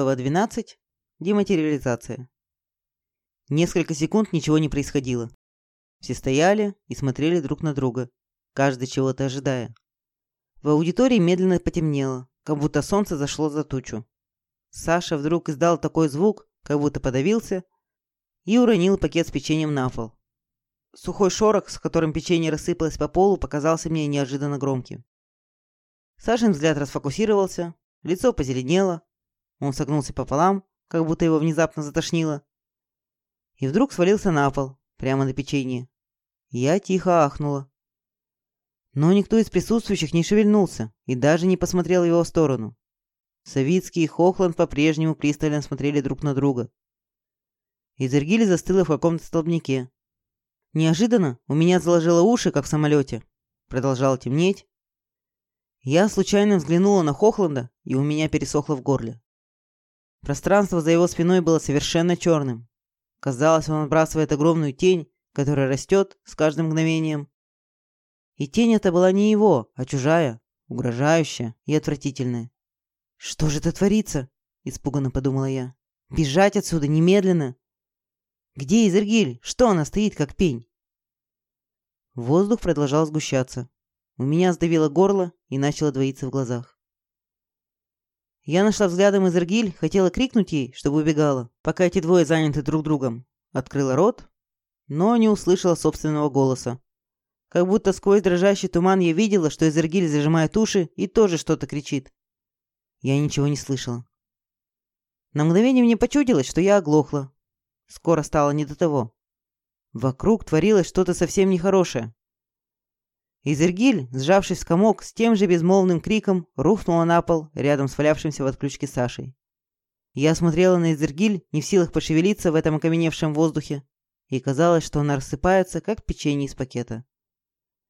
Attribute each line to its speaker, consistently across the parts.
Speaker 1: Глава 12. Дематериализация. Несколько секунд ничего не происходило. Все стояли и смотрели друг на друга, каждый чего-то ожидая. В аудитории медленно потемнело, как будто солнце зашло за тучу. Саша вдруг издал такой звук, как будто подавился, и уронил пакет с печеньем на пол. Сухой шорох, с которым печенье рассыпалось по полу, показался мне неожиданно громким. Сашин взгляд расфокусировался, лицо позеленело, он согнулся пополам, как будто его внезапно затошнило. И вдруг свалился на пол, прямо на печенье. Я тихо ахнула. Но никто из присутствующих не шевельнулся и даже не посмотрел в его сторону. Савицкий и Хохланд по-прежнему пристально смотрели друг на друга. Изергиль застыла в каком-то столбнике. Неожиданно у меня заложило уши, как в самолете. Продолжало темнеть. Я случайно взглянула на Хохланда, и у меня пересохло в горле. Пространство за его спиной было совершенно черным. Казалось, он отбрасывает огромную тень, которая растет с каждым мгновением. И тень эта была не его, а чужая, угрожающая и отвратительная. «Что же это творится?» – испуганно подумала я. «Бежать отсюда немедленно!» «Где Изергиль? Что она стоит, как пень?» Воздух продолжал сгущаться. У меня сдавило горло и начало двоиться в глазах. Я нашла взглядом Изергиль, хотела крикнуть ей, чтобы убегала, пока эти двое заняты друг другом. Открыла рот, но не услышала собственного голоса. Как будто сквозь дрожащий туман я видела, что Изергиль зажимает уши и тоже что-то кричит. Я ничего не слышала. На мгновение мне почудилось, что я оглохла. Скоро стало не до того. Вокруг творилось что-то совсем нехорошее. Изергиль, сжавшись в комок, с тем же безмолвным криком рухнула на пол рядом с валявшимся в отключке Сашей. Я смотрела на Изергиль, не в силах пошевелиться в этом окаменевшем воздухе, и казалось, что она рассыпается, как печенье из пакета.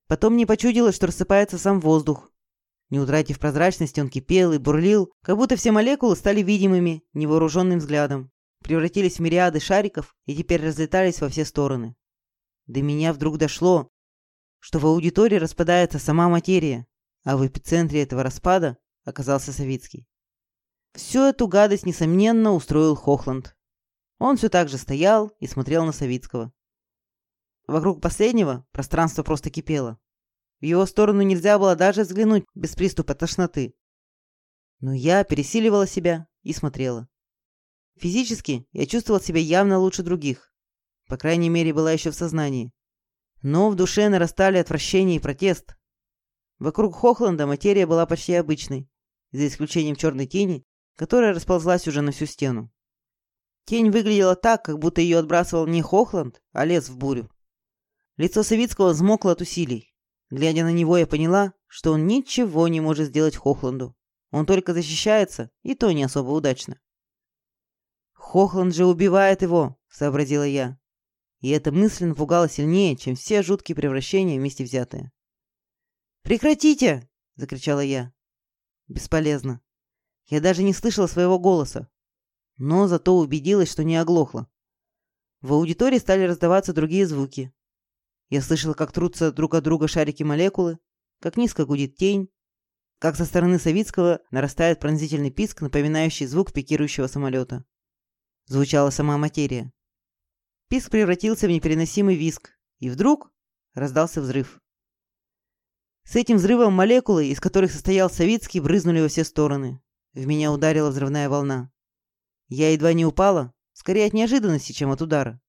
Speaker 1: Потом мне почудилось, что рассыпается сам воздух. Не утратив прозрачности, он кипел и бурлил, как будто все молекулы стали видимыми невооруженным взглядом, превратились в мириады шариков и теперь разлетались во все стороны. До меня вдруг дошло, что в аудитории распадается сама материя, а в эпицентре этого распада оказался Савицкий. Всю эту гадость, несомненно, устроил Хохланд. Он все так же стоял и смотрел на Савицкого. Вокруг последнего пространство просто кипело. В его сторону нельзя было даже взглянуть без приступа тошноты. Но я пересиливала себя и смотрела. Физически я чувствовала себя явно лучше других. По крайней мере, была еще в сознании. Но в душе нарастали отвращение и протест. Вокруг Хохланда материя была почти обычной, за исключением черной тени, которая расползлась уже на всю стену. Тень выглядела так, как будто ее отбрасывал не Хохланд, а лес в бурю. Лицо Савицкого взмокло от усилий. Глядя на него, я поняла, что он ничего не может сделать Хохланду. Он только защищается, и то не особо удачно. «Хохланд же убивает его», — сообразила я. И эта мысль напугала сильнее, чем все жуткие превращения вместе взятые. «Прекратите!» — закричала я. Бесполезно. Я даже не слышала своего голоса. Но зато убедилась, что не оглохла. В аудитории стали раздаваться другие звуки. Я слышала, как трутся друг от друга шарики молекулы, как низко гудит тень, как со стороны Савицкого нарастает пронзительный писк, напоминающий звук пикирующего самолета. Звучала сама материя. Писк превратился в непереносимый виск, и вдруг раздался взрыв. С этим взрывом молекулы, из которых состоял Савицкий, брызнули во все стороны. В меня ударила взрывная волна. Я едва не упала, скорее от неожиданности, чем от удара.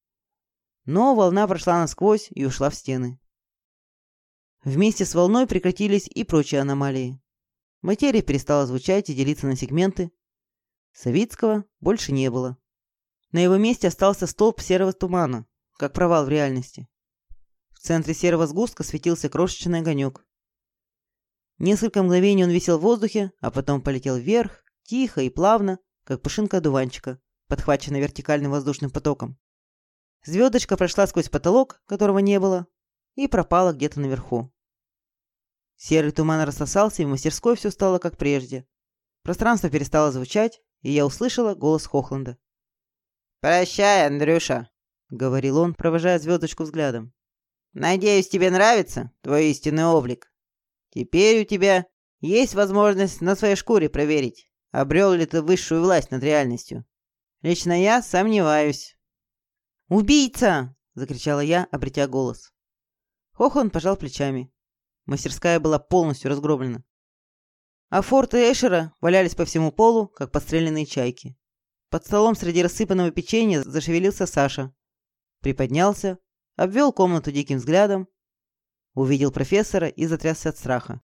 Speaker 1: Но волна прошла насквозь и ушла в стены. Вместе с волной прекратились и прочие аномалии. Материя перестала звучать и делиться на сегменты. Савицкого больше не было. На его месте остался столб серого тумана, как провал в реальности. В центре серого сгустка светился крошечный огонек. Несколько мгновений он висел в воздухе, а потом полетел вверх, тихо и плавно, как пушинка одуванчика, подхваченная вертикальным воздушным потоком. Звездочка прошла сквозь потолок, которого не было, и пропала где-то наверху. Серый туман рассосался, и в мастерской все стало как прежде. Пространство перестало звучать, и я услышала голос Хохланда. «Прощай, Андрюша», — говорил он, провожая звездочку взглядом. «Надеюсь, тебе нравится твой истинный облик. Теперь у тебя есть возможность на своей шкуре проверить,
Speaker 2: обрел ли ты высшую власть над реальностью. Лично я сомневаюсь».
Speaker 1: «Убийца!» — закричала я, обретя голос. Хохон пожал плечами. Мастерская была полностью разгромлена. А форты Эшера валялись по всему полу, как подстреленные чайки. Под столом среди рассыпанного печенья зашевелился Саша. Приподнялся, обвел комнату диким взглядом, увидел профессора и затрясся от страха.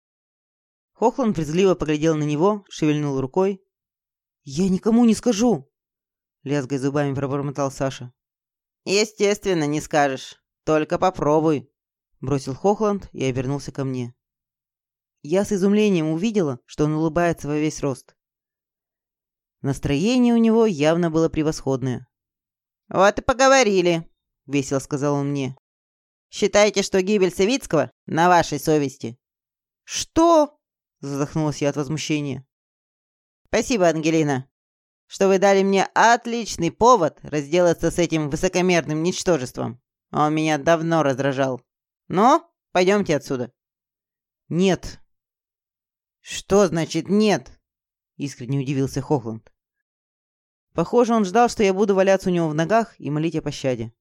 Speaker 1: Хохланд презрительно поглядел на него, шевельнул рукой. «Я никому не скажу!» Лязгая зубами пробормотал Саша.
Speaker 2: «Естественно, не скажешь. Только попробуй», — бросил Хохланд и обернулся ко мне.
Speaker 1: Я с изумлением увидела, что он улыбается во весь рост. Настроение у него явно было превосходное.
Speaker 2: «Вот и поговорили», — весело сказал он мне. «Считайте, что гибель Савицкого на вашей совести».
Speaker 1: «Что?» — задохнулась я от возмущения.
Speaker 2: «Спасибо, Ангелина что вы дали мне отличный повод разделаться с этим высокомерным ничтожеством. Он меня давно раздражал. Ну, пойдемте отсюда».
Speaker 1: «Нет».
Speaker 2: «Что значит нет?» — искренне удивился Хохланд.
Speaker 1: Похоже, он ждал, что я буду валяться у него в ногах и молить о пощаде.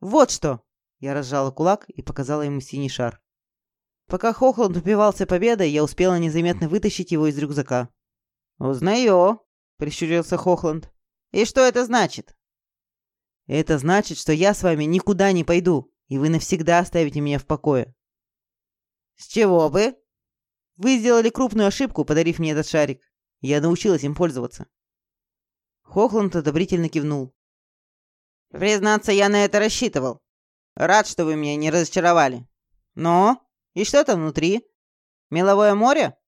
Speaker 1: «Вот что!» — я разжала кулак и показала ему синий шар. Пока Хохланд упивался победой, я успела незаметно вытащить его из рюкзака.
Speaker 2: «Узнаю!» — прищурился Хохланд. «И что это значит?»
Speaker 1: «Это значит, что я с вами никуда не пойду, и вы навсегда оставите меня в покое».
Speaker 2: «С чего бы?»
Speaker 1: «Вы сделали крупную ошибку, подарив мне этот шарик. Я научилась им пользоваться». Хохланд одобрительно кивнул.
Speaker 2: «Признаться, я на это рассчитывал. Рад, что вы меня не разочаровали. Но? И что там внутри? Меловое море?»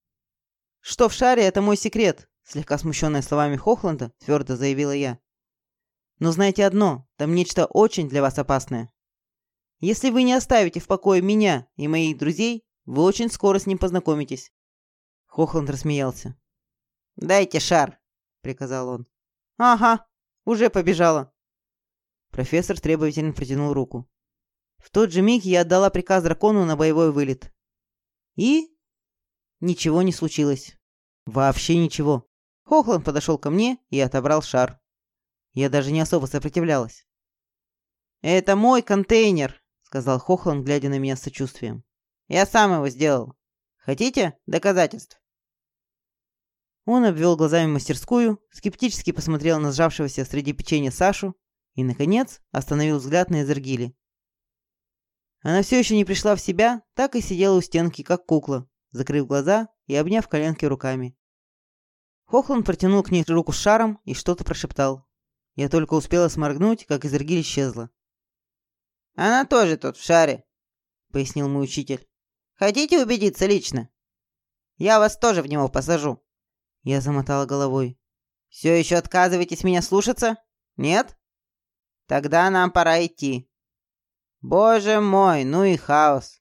Speaker 1: «Что в шаре, это мой секрет слегка смущенная словами Хохланда, твердо заявила я. «Но знайте одно, там нечто очень для вас опасное. Если вы не оставите в покое меня и моих друзей, вы очень скоро с ним познакомитесь». Хохланд рассмеялся.
Speaker 2: «Дайте шар», — приказал он.
Speaker 1: «Ага, уже побежала». Профессор требовательно протянул руку. В тот же миг я отдала приказ дракону на боевой вылет. И ничего не случилось. Вообще ничего. Хохланд подошел ко мне и отобрал шар. Я даже не особо сопротивлялась.
Speaker 2: «Это мой контейнер», — сказал Хохланд, глядя на меня с сочувствием. «Я сам его сделал. Хотите доказательств?»
Speaker 1: Он обвел глазами мастерскую, скептически посмотрел на сжавшегося среди печенья Сашу и, наконец, остановил взгляд на Эзергили. Она все еще не пришла в себя, так и сидела у стенки, как кукла, закрыв глаза и обняв коленки руками. Хохланд протянул к ней руку с шаром и что-то прошептал. Я только успела сморгнуть, как Изергиль исчезла.
Speaker 2: «Она тоже тут в шаре», — пояснил мой учитель. «Хотите убедиться лично? Я вас тоже в него посажу».
Speaker 1: Я замотала головой.
Speaker 2: «Все еще отказываетесь меня слушаться? Нет? Тогда нам пора идти». «Боже мой, ну и хаос!»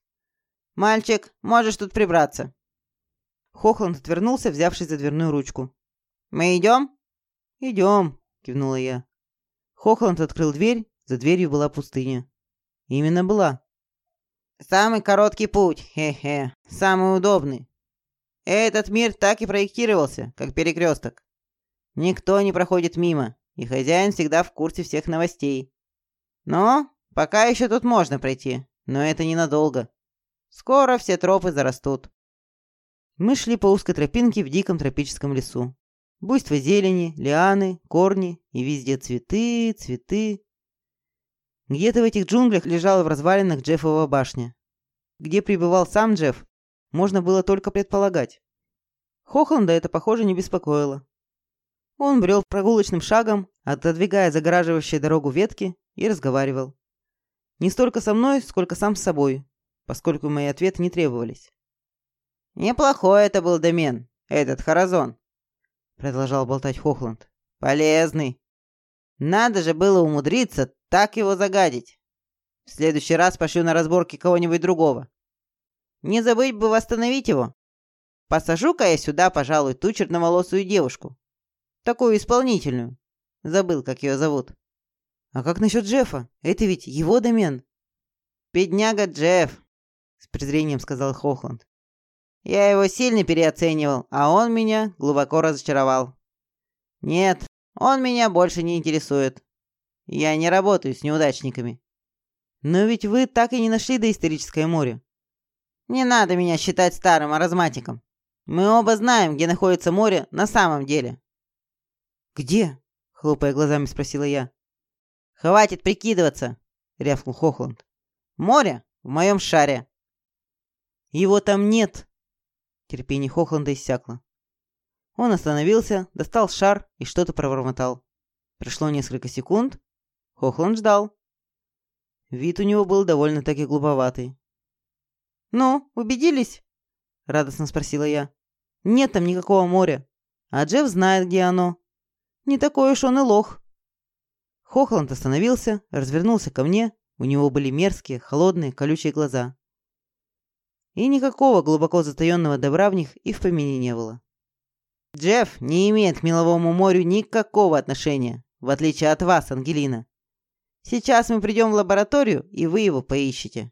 Speaker 2: «Мальчик, можешь тут прибраться».
Speaker 1: Хохланд отвернулся, взявшись за дверную ручку.
Speaker 2: «Мы идем?»
Speaker 1: «Идем», — кивнула я. Хохланд открыл дверь, за дверью была пустыня. Именно была.
Speaker 2: «Самый короткий путь, хе-хе, самый удобный. Этот мир так и проектировался, как перекресток. Никто не проходит мимо, и хозяин всегда в курсе всех новостей. Но пока еще тут можно пройти, но это ненадолго. Скоро все тропы зарастут.
Speaker 1: Мы шли по узкой тропинке в диком тропическом лесу. Буйство зелени, лианы, корни и везде цветы, цветы. Где-то в этих джунглях лежала в развалинах Джеффова башня. Где пребывал сам Джефф, можно было только предполагать. Хохланда это, похоже, не беспокоило. Он брел прогулочным шагом, отодвигая загораживающие дорогу ветки, и разговаривал. Не столько со мной, сколько сам с собой, поскольку мои ответы не требовались.
Speaker 2: «Неплохой это был домен, этот Харазон», — продолжал болтать Хохланд. «Полезный. Надо же было умудриться так его загадить. В следующий раз пошлю на разборки кого-нибудь другого. Не забыть бы восстановить его. Посажу-ка я сюда, пожалуй, ту черноволосую девушку. Такую исполнительную. Забыл, как ее зовут.
Speaker 1: А как насчет Джеффа? Это ведь его домен.
Speaker 2: Бедняга Джефф,
Speaker 1: с презрением сказал Хохланд.
Speaker 2: Я его сильно переоценивал, а он меня глубоко разочаровал. Нет, он меня больше не интересует. Я не работаю с неудачниками.
Speaker 1: Но ведь вы так и не нашли доисторическое море.
Speaker 2: Не надо меня считать старым аразматиком. Мы оба знаем, где находится море на самом деле.
Speaker 1: Где? Хлопая глазами спросила я.
Speaker 2: Хватит прикидываться, рявкнул Хохланд. Море в моем шаре.
Speaker 1: Его там нет. Терпение Хохланда иссякло. Он остановился, достал шар и что-то пробормотал. Прошло несколько секунд. Хохланд ждал. Вид у него был довольно-таки глуповатый.
Speaker 2: «Ну, убедились?» — радостно спросила я.
Speaker 1: «Нет там никакого моря. А Джефф знает, где оно. Не такой уж он и лох». Хохланд остановился, развернулся ко мне. У него были мерзкие, холодные, колючие глаза. И никакого глубоко затаённого добра в них и в помине не было.
Speaker 2: Джефф не имеет к Меловому морю никакого отношения, в отличие от вас, Ангелина. Сейчас мы придем в лабораторию, и вы его поищете.